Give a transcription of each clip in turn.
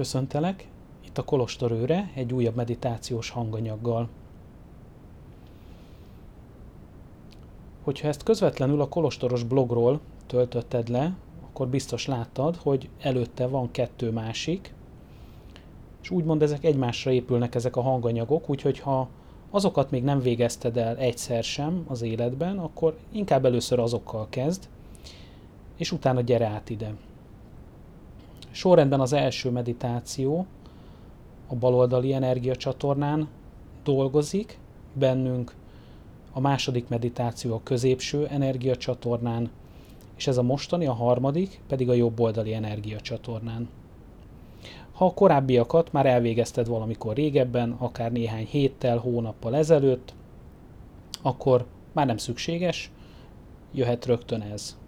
Köszöntelek, itt a Kolostor őre egy újabb meditációs hanganyaggal. Hogyha ezt közvetlenül a Kolostoros blogról töltötted le, akkor biztos láttad, hogy előtte van kettő másik, és úgymond ezek egymásra épülnek ezek a hanganyagok, úgyhogy ha azokat még nem végezted el egyszer sem az életben, akkor inkább először azokkal kezd, és utána gyere át ide. Sorrendben az első meditáció a baloldali energiacsatornán dolgozik, bennünk a második meditáció a középső energiacsatornán, és ez a mostani, a harmadik pedig a jobboldali energiacsatornán. Ha a korábbiakat már elvégezted valamikor régebben, akár néhány héttel, hónappal ezelőtt, akkor már nem szükséges, jöhet rögtön ez.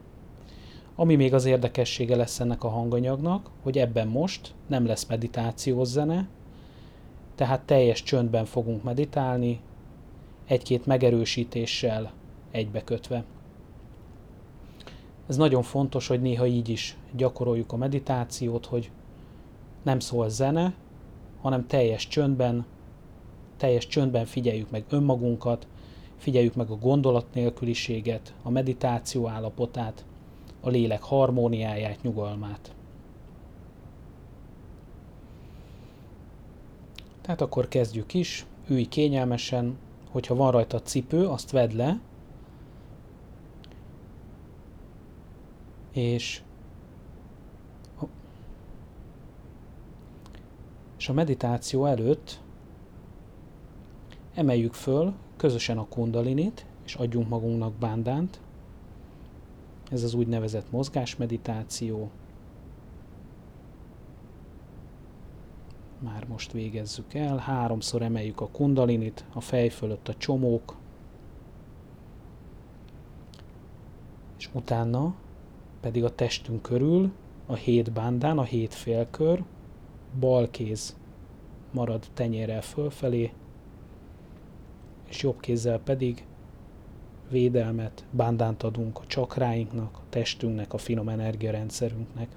Ami még az érdekessége lesz ennek a hanganyagnak, hogy ebben most nem lesz meditációs zene, tehát teljes csöndben fogunk meditálni, egy-két megerősítéssel egybekötve. Ez nagyon fontos, hogy néha így is gyakoroljuk a meditációt, hogy nem szól zene, hanem teljes csöndben, teljes csöndben figyeljük meg önmagunkat, figyeljük meg a gondolat nélküliséget, a meditáció állapotát, a lélek harmóniáját, nyugalmát. Tehát akkor kezdjük is, ülj kényelmesen, hogyha van rajta cipő, azt vedd le, és és a meditáció előtt emeljük föl közösen a kundalinit, és adjunk magunknak bándánt. Ez az úgynevezett mozgásmeditáció. Már most végezzük el. Háromszor emeljük a kundalinit, a fej fölött a csomók, és utána pedig a testünk körül a hét bándán, a hét félkör, bal kéz marad tenyérrel fölfelé, és jobb kézzel pedig védelmet, bándánt adunk a csakráinknak, a testünknek, a finom energiarendszerünknek.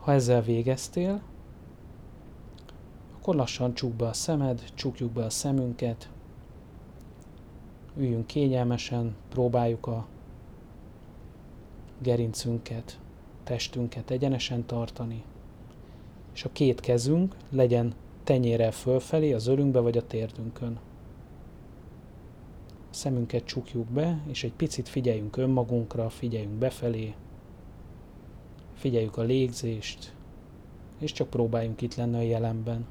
Ha ezzel végeztél, akkor lassan csukd be a szemed, csukjuk be a szemünket, üljünk kényelmesen, próbáljuk a gerincünket, testünket egyenesen tartani, és a két kezünk legyen tenyérrel fölfelé az ölünkbe vagy a térdünkön. A szemünket csukjuk be, és egy picit figyeljünk önmagunkra, figyeljünk befelé, figyeljük a légzést, és csak próbáljunk itt lenni a jelenben.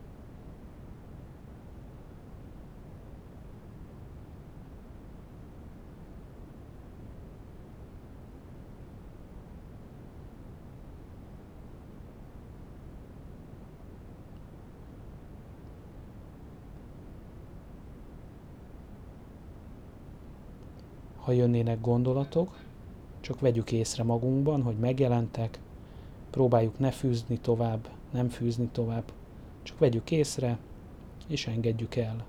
Ha jönnének gondolatok, csak vegyük észre magunkban, hogy megjelentek, próbáljuk ne fűzni tovább, nem fűzni tovább, csak vegyük észre, és engedjük el.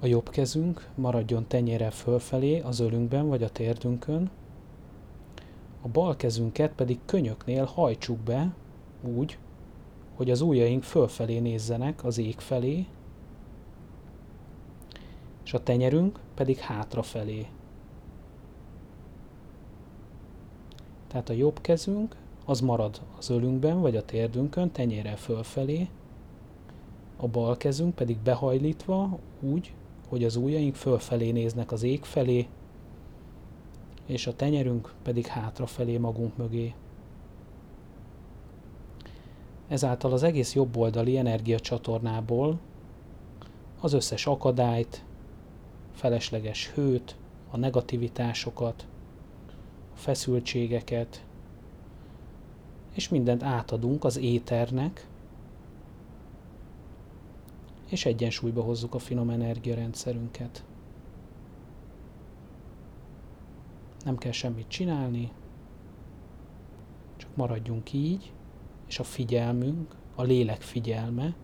A jobb kezünk maradjon tenyére fölfelé az ölünkben vagy a térdünkön, a bal kezünket pedig könyöknél hajtsuk be úgy, hogy az ujjaink fölfelé nézzenek az ég felé, és a tenyerünk pedig hátrafelé. Tehát a jobb kezünk az marad az ölünkben vagy a térdünkön, tenyérrel fölfelé, a bal kezünk pedig behajlítva úgy, hogy az ujjaink fölfelé néznek az ég felé, és a tenyerünk pedig hátrafelé magunk mögé. Ezáltal az egész jobboldali energiacsatornából az összes akadályt, felesleges hőt, a negativitásokat, a feszültségeket és mindent átadunk az éternek, és egyensúlyba hozzuk a finom energiarendszerünket. Nem kell semmit csinálni, csak maradjunk így, és a figyelmünk, a lélek figyelme,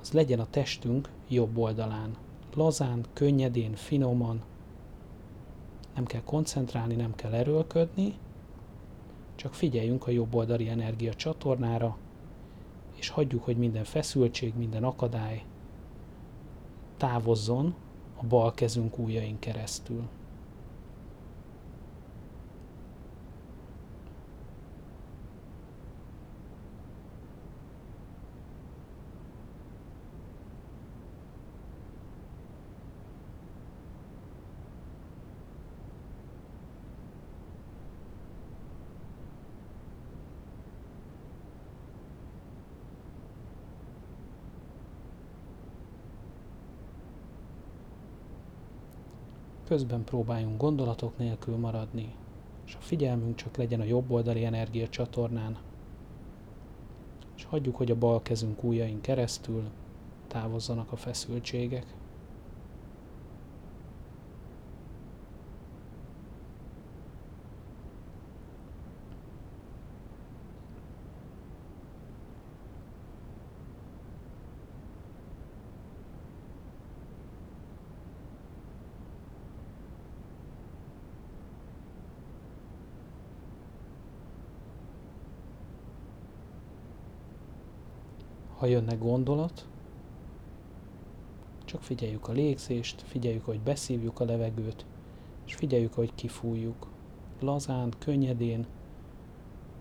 az legyen a testünk jobb oldalán. Lazán, könnyedén, finoman. Nem kell koncentrálni, nem kell erőlködni, csak figyeljünk a jobb oldali energia csatornára, és hagyjuk, hogy minden feszültség, minden akadály távozzon a bal kezünk ujjain keresztül. Közben próbáljunk gondolatok nélkül maradni, és a figyelmünk csak legyen a jobb oldali energia csatornán, és hagyjuk, hogy a bal kezünk ujjain keresztül távozzanak a feszültségek. Ha jönne gondolat, csak figyeljük a légzést, figyeljük, hogy beszívjuk a levegőt, és figyeljük, hogy kifújjuk. Lazán, könnyedén,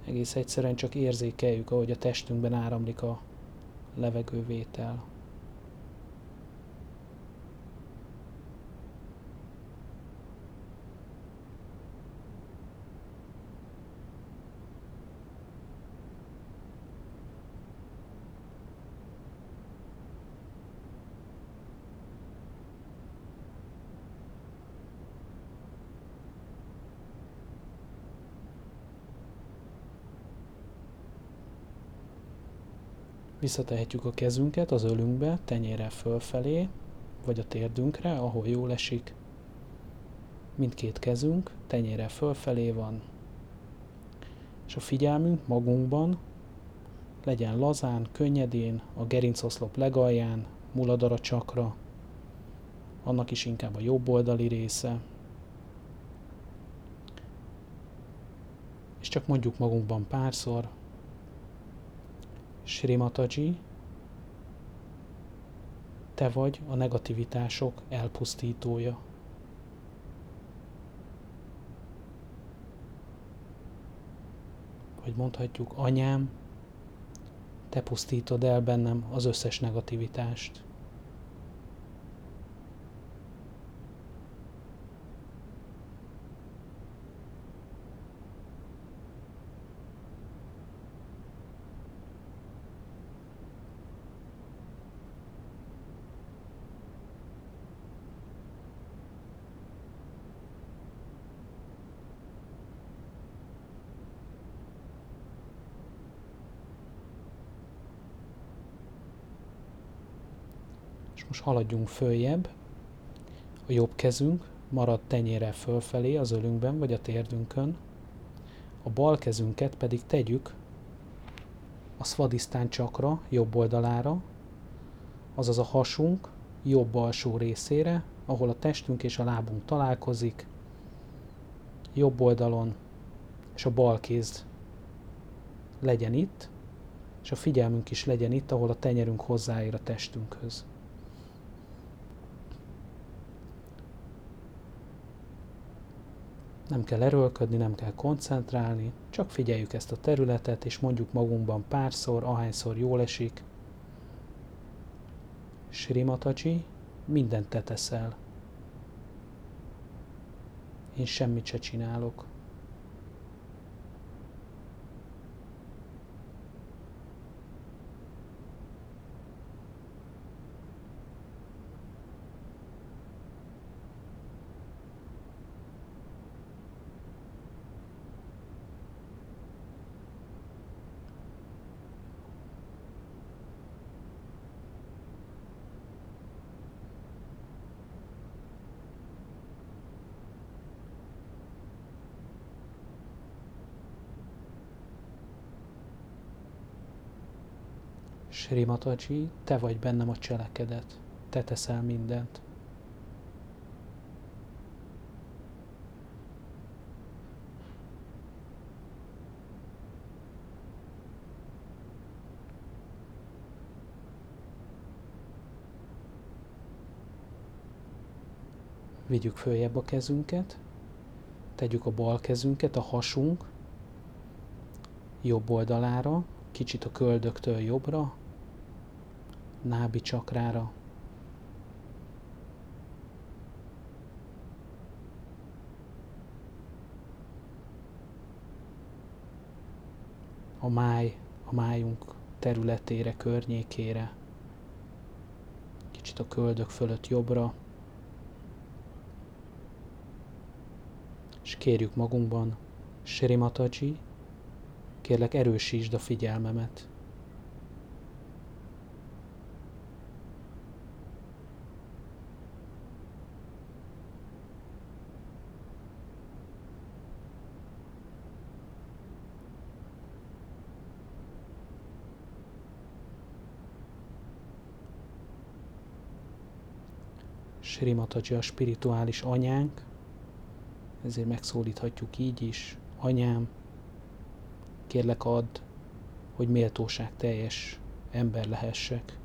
egész egyszerűen csak érzékeljük, ahogy a testünkben áramlik a levegővétel. Visszatehetjük a kezünket az ölünkbe, tenyére fölfelé, vagy a térdünkre, ahol jól esik. Mindkét kezünk tenyére fölfelé van, és a figyelmünk magunkban legyen lazán, könnyedén, a gerincoszlop legalján, muladara csakra, annak is inkább a jobb oldali része. És csak mondjuk magunkban párszor, Srimataji, te vagy a negativitások elpusztítója. Vagy mondhatjuk, anyám, te pusztítod el bennem az összes negativitást. Most haladjunk följebb. A jobb kezünk marad tenyére fölfelé az ölünkben vagy a térdünkön. A bal kezünket pedig tegyük a szvadisztán csakra jobb oldalára, azaz a hasunk jobb alsó részére, ahol a testünk és a lábunk találkozik, jobb oldalon, és a bal kéz legyen itt, és a figyelmünk is legyen itt, ahol a tenyerünk hozzáér a testünkhöz. Nem kell erőlködni, nem kell koncentrálni, csak figyeljük ezt a területet, és mondjuk magunkban párszor, ahányszor jól esik. Srimataji, mindent te teszel. Én semmit se csinálok. Srimataji, te vagy bennem a cselekedet, te teszel mindent. Vigyük följebb a kezünket, tegyük a bal kezünket a hasunk jobb oldalára, kicsit a köldöktől jobbra, nábi csakrára. A máj, a májunk területére, környékére, kicsit a köldök fölött jobbra, és kérjük magunkban, Srimataji, kérlek erősítsd a figyelmemet. Srimataji a spirituális anyánk, ezért megszólíthatjuk így is, anyám, kérlek add, hogy méltóság teljes ember lehessek.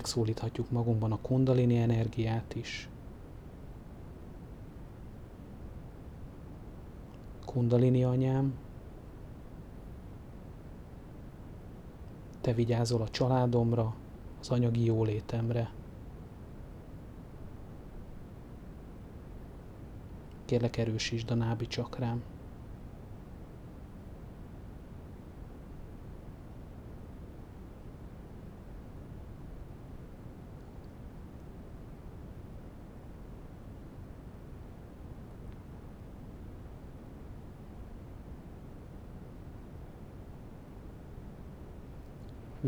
Megszólíthatjuk magunkban a kundalini energiát is. Kundalini anyám, te vigyázol a családomra, az anyagi jólétemre. Kérlek erősítsd a nábi csakrám.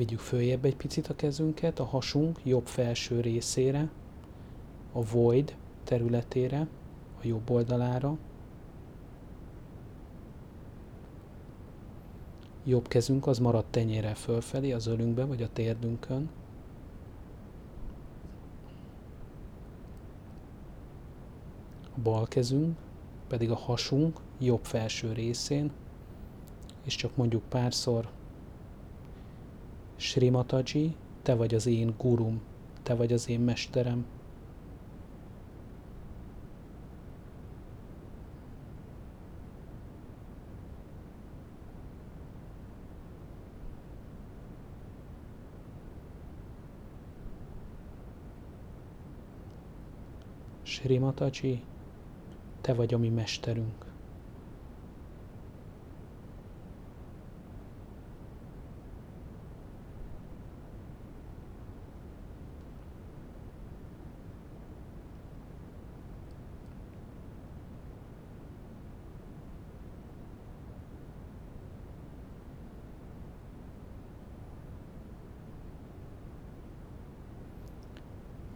Vigyük följebb egy picit a kezünket, a hasunk jobb felső részére, a void területére, a jobb oldalára. Jobb kezünk az marad tenyérrel fölfelé, az ölünkbe vagy a térdünkön. A bal kezünk pedig a hasunk jobb felső részén, és csak mondjuk párszor Srimataji, te vagy az én gurum, te vagy az én mesterem. Srimataji, te vagy a mi mesterünk.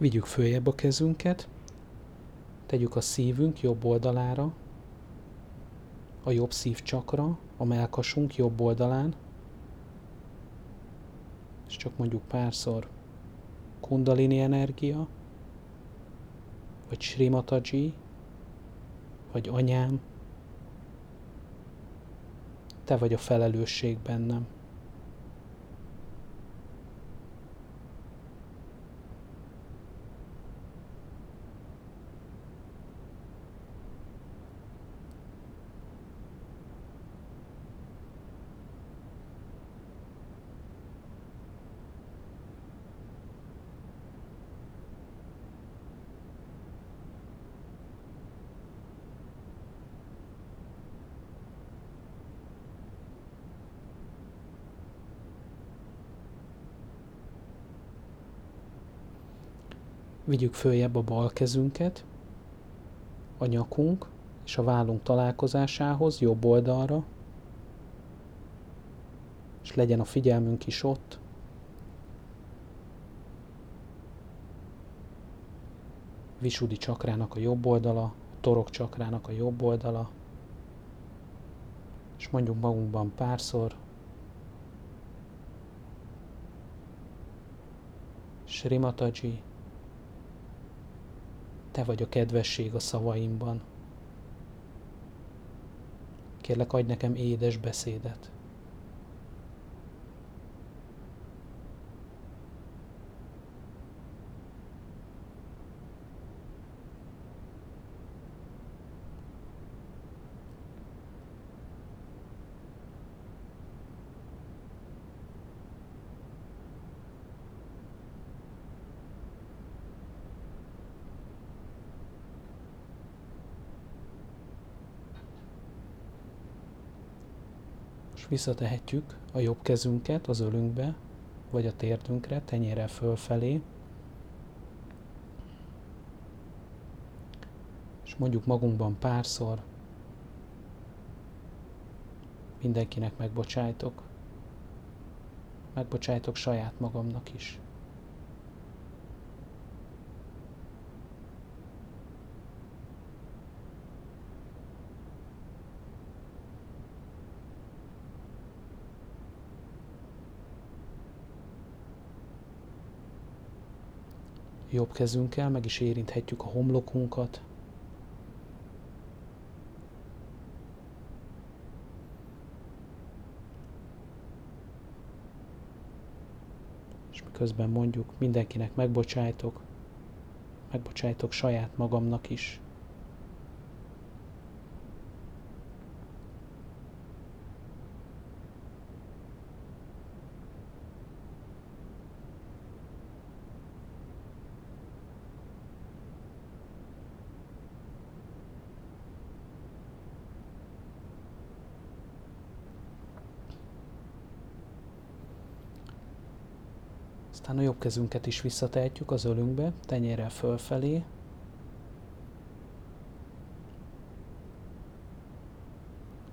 Vigyük följebb a kezünket, tegyük a szívünk jobb oldalára, a jobb szívcsakra, a melkasunk jobb oldalán, és csak mondjuk párszor kundalini energia, vagy Srimataji, vagy anyám, te vagy a felelősség bennem. Vigyük följebb a bal kezünket, a nyakunk és a vállunk találkozásához jobb oldalra, és legyen a figyelmünk is ott, Visudi csakrának a jobb oldala, a torok csakrának a jobb oldala, és mondjuk magunkban párszor, Srimataji, te vagy a kedvesség a szavaimban. Kérlek, adj nekem édes beszédet. Visszatehetjük a jobb kezünket az ölünkbe, vagy a térdünkre, tenyére fölfelé, és mondjuk magunkban párszor, mindenkinek megbocsájtok, megbocsájtok saját magamnak is. Jobb kezünkkel meg is érinthetjük a homlokunkat. És miközben mondjuk mindenkinek megbocsájtok, megbocsájtok saját magamnak is. Aztán a jobb kezünket is visszatehetjük az ölünkbe, tenyérrel fölfelé.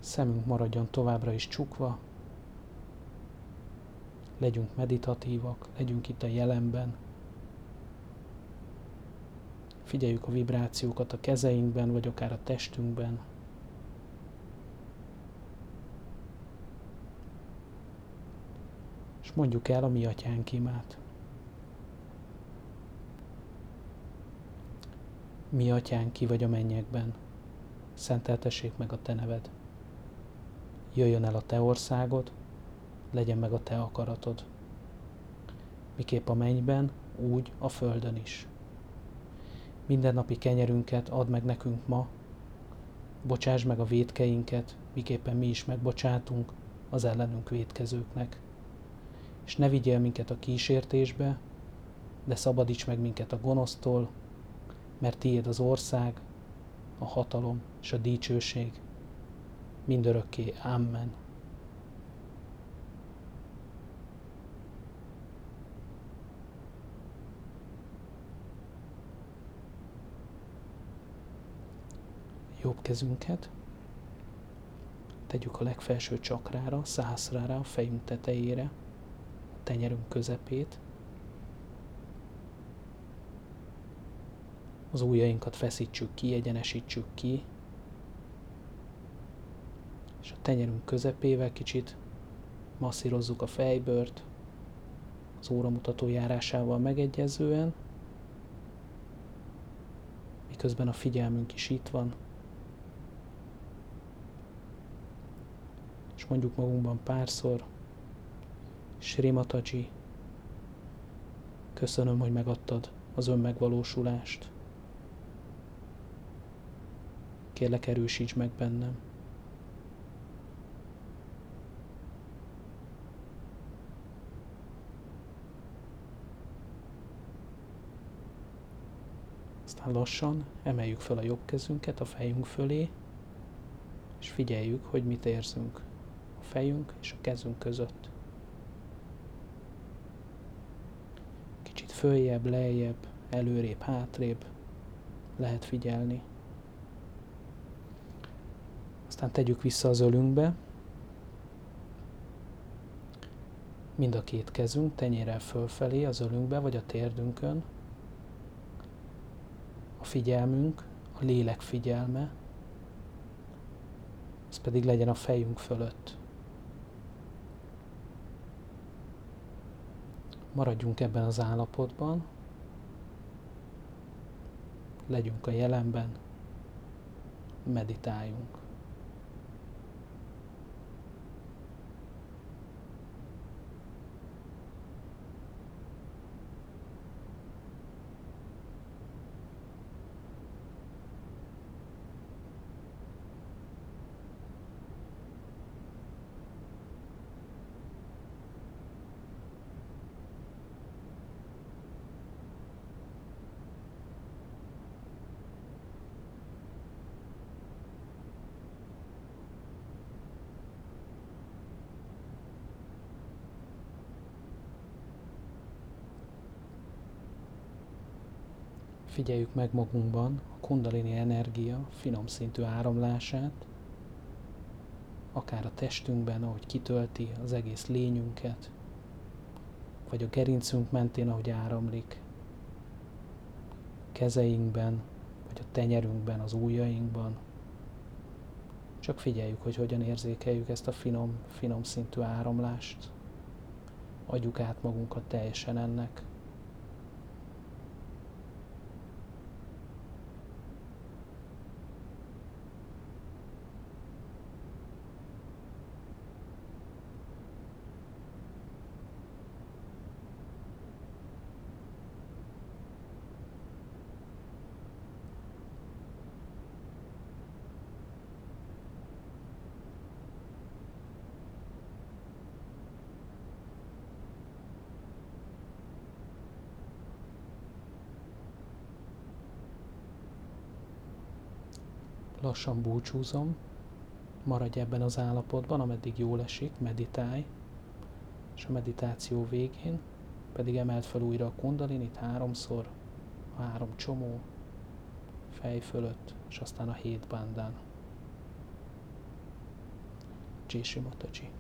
Szemünk maradjon továbbra is csukva. Legyünk meditatívak, legyünk itt a jelenben. Figyeljük a vibrációkat a kezeinkben, vagy akár a testünkben. És mondjuk el a mi atyánk imát. Mi atyánk, ki vagy a mennyekben, szenteltessék meg a te neved. Jöjjön el a te országod, legyen meg a te akaratod. Miképp a mennyben, úgy a földön is. Mindennapi kenyerünket add meg nekünk ma, bocsáss meg a védkeinket, miképpen mi is megbocsátunk az ellenünk védkezőknek. És ne vigyél minket a kísértésbe, de szabadíts meg minket a gonosztól, mert tiéd az ország, a hatalom és a dicsőség mindörökké. Amen. Jobb kezünket tegyük a legfelső csakrára, szászrára, a fejünk tetejére, tenyerünk közepét, az ujjainkat feszítsük ki, egyenesítsük ki, és a tenyerünk közepével kicsit masszírozzuk a fejbört, az óramutató járásával megegyezően, miközben a figyelmünk is itt van, és mondjuk magunkban párszor, Srimataji, köszönöm, hogy megadtad az önmegvalósulást. Kérlek erősíts meg bennem. Aztán lassan emeljük fel a jobb kezünket a fejünk fölé, és figyeljük, hogy mit érzünk a fejünk és a kezünk között. Kicsit följebb, lejjebb, előrébb, hátrébb lehet figyelni. Aztán tegyük vissza az ölünkbe. Mind a két kezünk tenyérel fölfelé az ölünkbe, vagy a térdünkön. A figyelmünk, a lélek figyelme, ez pedig legyen a fejünk fölött. Maradjunk ebben az állapotban, legyünk a jelenben, meditáljunk. Figyeljük meg magunkban a kundalini energia finom szintű áramlását, akár a testünkben, ahogy kitölti az egész lényünket, vagy a gerincünk mentén, ahogy áramlik, kezeinkben, vagy a tenyerünkben, az ujjainkban. Csak figyeljük, hogy hogyan érzékeljük ezt a finom, finom szintű áramlást. Adjuk át magunkat teljesen ennek. Lassan búcsúzom, maradj ebben az állapotban, ameddig jól esik, meditálj, és a meditáció végén pedig emelt fel újra a kundalinit háromszor, a három csomó, fej fölött, és aztán a hét bandán. Csési Mataji.